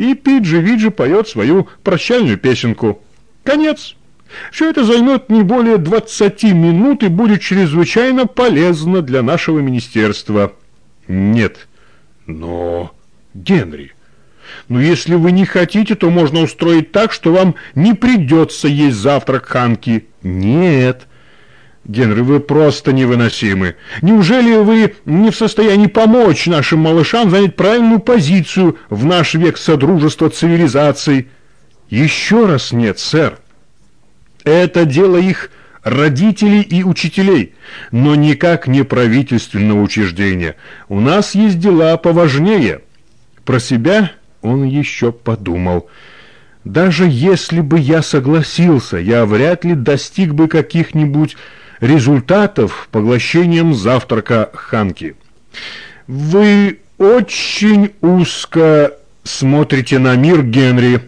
и Пиджи-Виджи поет свою прощальную песенку. Конец. Все это займет не более 20 минут и будет чрезвычайно полезно для нашего министерства. Нет. Но, Генри, ну если вы не хотите, то можно устроить так, что вам не придется есть завтрак Ханки. Нет. Генри, вы просто невыносимы. Неужели вы не в состоянии помочь нашим малышам занять правильную позицию в наш век содружества цивилизаций? Еще раз нет, сэр. Это дело их родителей и учителей, но никак не правительственного учреждения. У нас есть дела поважнее. Про себя он еще подумал. Даже если бы я согласился, я вряд ли достиг бы каких-нибудь результатов поглощением завтрака Ханки. Вы очень узко смотрите на мир, Генри.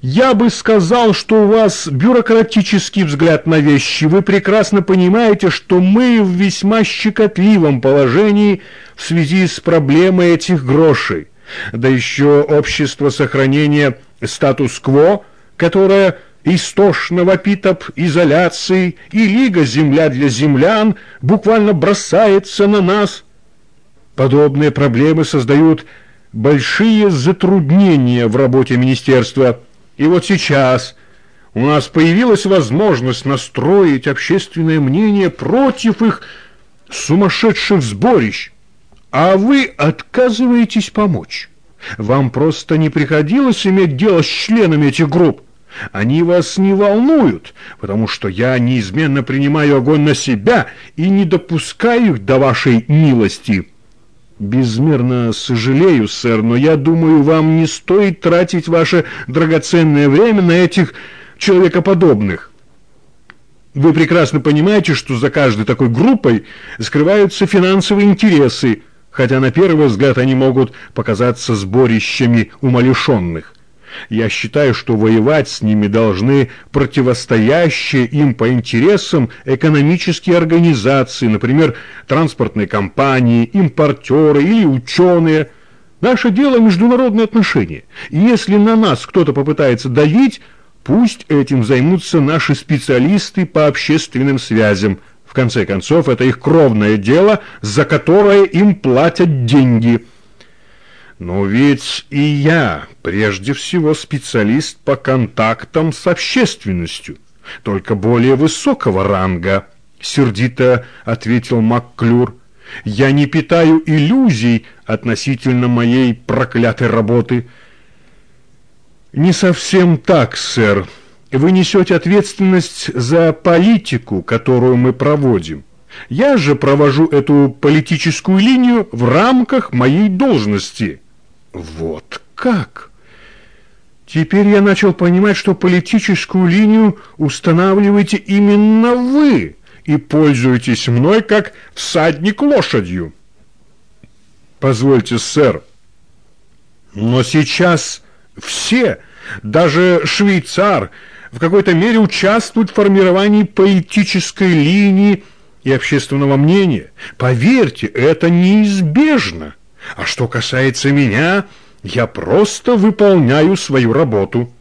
Я бы сказал, что у вас бюрократический взгляд на вещи. Вы прекрасно понимаете, что мы в весьма щекотливом положении в связи с проблемой этих грошей. Да еще общество сохранения статус-кво, которое истошно вопит об изоляции, и Лига «Земля для землян» буквально бросается на нас. Подобные проблемы создают большие затруднения в работе министерства. И вот сейчас у нас появилась возможность настроить общественное мнение против их сумасшедших сборищ, а вы отказываетесь помочь. Вам просто не приходилось иметь дело с членами этих групп. Они вас не волнуют, потому что я неизменно принимаю огонь на себя и не допускаю их до вашей милости». «Безмерно сожалею, сэр, но я думаю, вам не стоит тратить ваше драгоценное время на этих человекоподобных. Вы прекрасно понимаете, что за каждой такой группой скрываются финансовые интересы, хотя на первый взгляд они могут показаться сборищами умалишенных. Я считаю, что воевать с ними должны противостоящие им по интересам экономические организации, например, транспортные компании, импортеры или ученые. Наше дело – международные отношения. И если на нас кто-то попытается давить, пусть этим займутся наши специалисты по общественным связям. В конце концов, это их кровное дело, за которое им платят деньги – но ведь и я, прежде всего, специалист по контактам с общественностью, только более высокого ранга, сердито ответил Макклюр. Я не питаю иллюзий относительно моей проклятой работы. Не совсем так, сэр. Вы несете ответственность за политику, которую мы проводим. Я же провожу эту политическую линию в рамках моей должности. Вот как? Теперь я начал понимать, что политическую линию устанавливаете именно вы и пользуетесь мной как всадник лошадью. Позвольте, сэр, но сейчас все, даже швейцар, в какой-то мере участвуют в формировании политической линии и общественного мнения. Поверьте, это неизбежно. А что касается меня, я просто выполняю свою работу.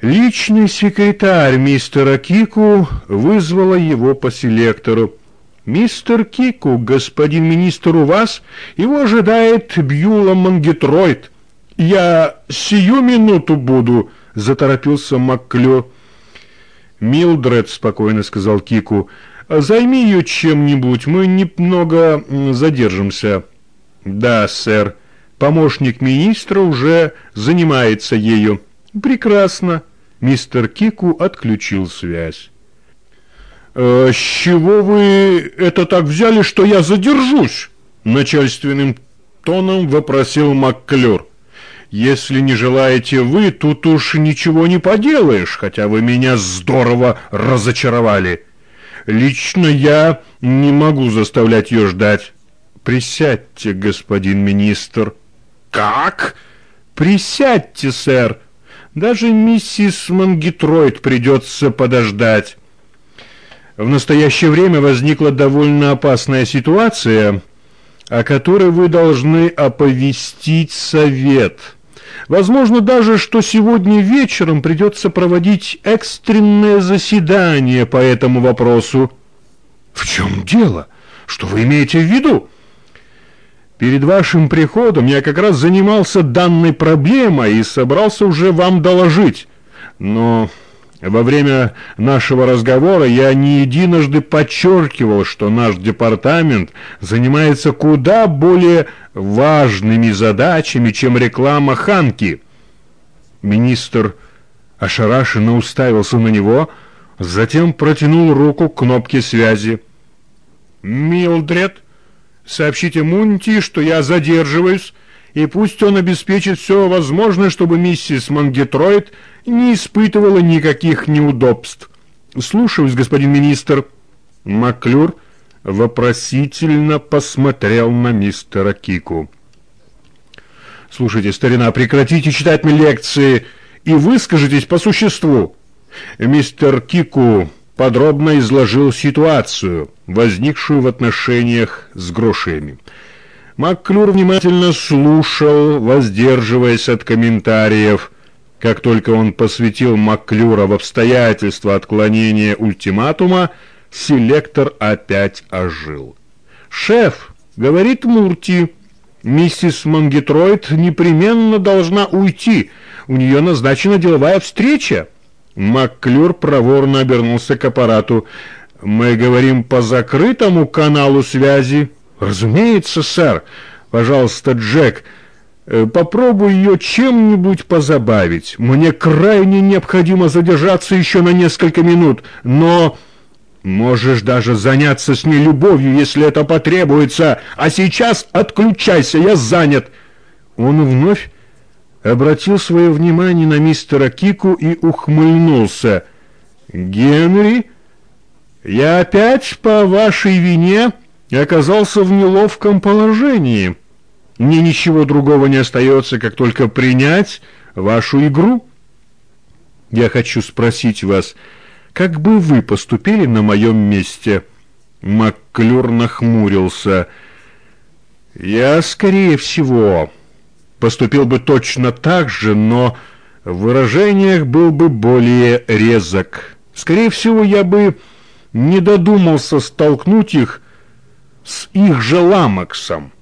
Личный секретарь мистера Кику вызвала его по селектору. «Мистер Кику, господин министр у вас, его ожидает Бьюла Мангетройд. Я сию минуту буду», — заторопился Макклё. «Милдред», — спокойно сказал Кику, — «займи ее чем-нибудь, мы немного задержимся». Да, сэр. Помощник министра уже занимается ею. Прекрасно. Мистер Кику отключил связь. «Э, «С чего вы это так взяли, что я задержусь?» Начальственным тоном вопросил Макклер. «Если не желаете вы, тут уж ничего не поделаешь, хотя вы меня здорово разочаровали. Лично я не могу заставлять ее ждать». Присядьте, господин министр. Как? Присядьте, сэр. Даже миссис Мангитроид придется подождать. В настоящее время возникла довольно опасная ситуация, о которой вы должны оповестить совет. Возможно даже, что сегодня вечером придется проводить экстренное заседание по этому вопросу. В чем дело? Что вы имеете в виду? Перед вашим приходом я как раз занимался данной проблемой и собрался уже вам доложить. Но во время нашего разговора я не единожды подчеркивал, что наш департамент занимается куда более важными задачами, чем реклама Ханки. Министр ошарашенно уставился на него, затем протянул руку к кнопке связи. «Милдред, сообщите Мунти, что я задерживаюсь, и пусть он обеспечит все возможное, чтобы миссис Мангетроид не испытывала никаких неудобств. Слушаюсь, господин министр. Маклюр вопросительно посмотрел на мистера Кику. Слушайте, старина, прекратите читать мне лекции и выскажитесь по существу. Мистер Кику подробно изложил ситуацию, возникшую в отношениях с грошами. Макклюр внимательно слушал, воздерживаясь от комментариев. Как только он посвятил Макклюра в обстоятельства отклонения ультиматума, селектор опять ожил. «Шеф, — говорит Мурти, — миссис Мангетроид непременно должна уйти. У нее назначена деловая встреча». Макклюр проворно обернулся к аппарату. «Мы говорим по закрытому каналу связи». «Разумеется, сэр. Пожалуйста, Джек, э, попробуй ее чем-нибудь позабавить. Мне крайне необходимо задержаться еще на несколько минут, но...» «Можешь даже заняться с ней любовью, если это потребуется, а сейчас отключайся, я занят!» Он вновь обратил свое внимание на мистера Кику и ухмыльнулся. «Генри, я опять по вашей вине...» оказался в неловком положении. Мне ничего другого не остается, как только принять вашу игру. Я хочу спросить вас, как бы вы поступили на моем месте?» Макклюр нахмурился. «Я, скорее всего, поступил бы точно так же, но в выражениях был бы более резок. Скорее всего, я бы не додумался столкнуть их с их же ламаксом.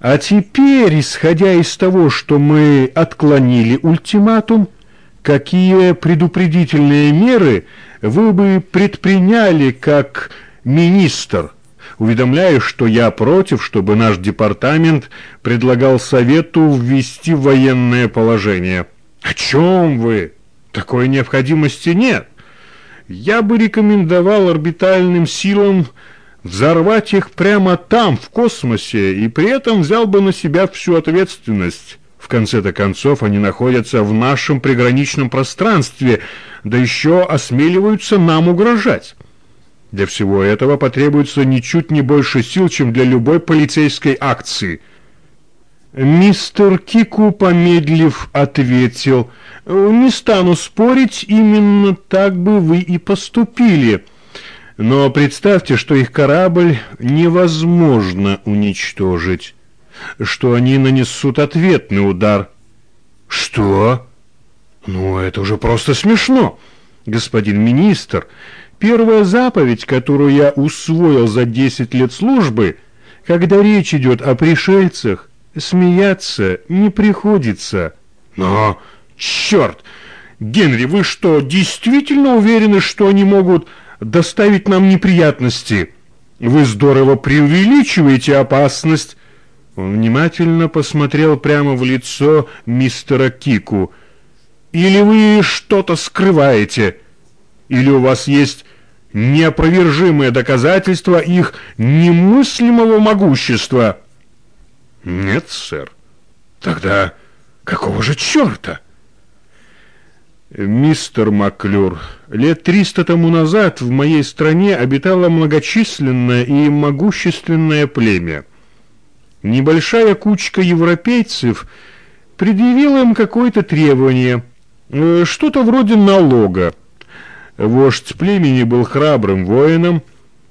А теперь, исходя из того, что мы отклонили ультиматум, какие предупредительные меры вы бы предприняли как министр, уведомляю, что я против, чтобы наш департамент предлагал Совету ввести военное положение. О чем вы? Такой необходимости нет. Я бы рекомендовал орбитальным силам взорвать их прямо там, в космосе, и при этом взял бы на себя всю ответственность. В конце-то концов, они находятся в нашем приграничном пространстве, да еще осмеливаются нам угрожать. Для всего этого потребуется ничуть не больше сил, чем для любой полицейской акции. Мистер Кику, помедлив, ответил, «Не стану спорить, именно так бы вы и поступили». Но представьте, что их корабль невозможно уничтожить, что они нанесут ответный удар. Что? Ну, это уже просто смешно. Господин министр, первая заповедь, которую я усвоил за десять лет службы, когда речь идет о пришельцах, смеяться не приходится. Но, черт! Генри, вы что, действительно уверены, что они могут доставить нам неприятности. Вы здорово преувеличиваете опасность». Он внимательно посмотрел прямо в лицо мистера Кику. «Или вы что-то скрываете? Или у вас есть неопровержимые доказательства их немыслимого могущества?» «Нет, сэр». «Тогда какого же черта?» «Мистер Маклюр, лет триста тому назад в моей стране обитало многочисленное и могущественное племя. Небольшая кучка европейцев предъявила им какое-то требование, э, что-то вроде налога. Вождь племени был храбрым воином,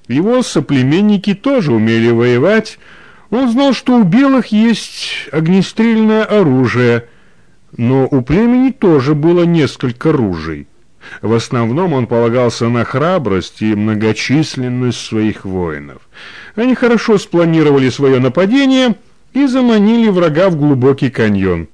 его соплеменники тоже умели воевать, он знал, что у белых есть огнестрельное оружие – Но у племени тоже было несколько ружей. В основном он полагался на храбрость и многочисленность своих воинов. Они хорошо спланировали свое нападение и заманили врага в глубокий каньон.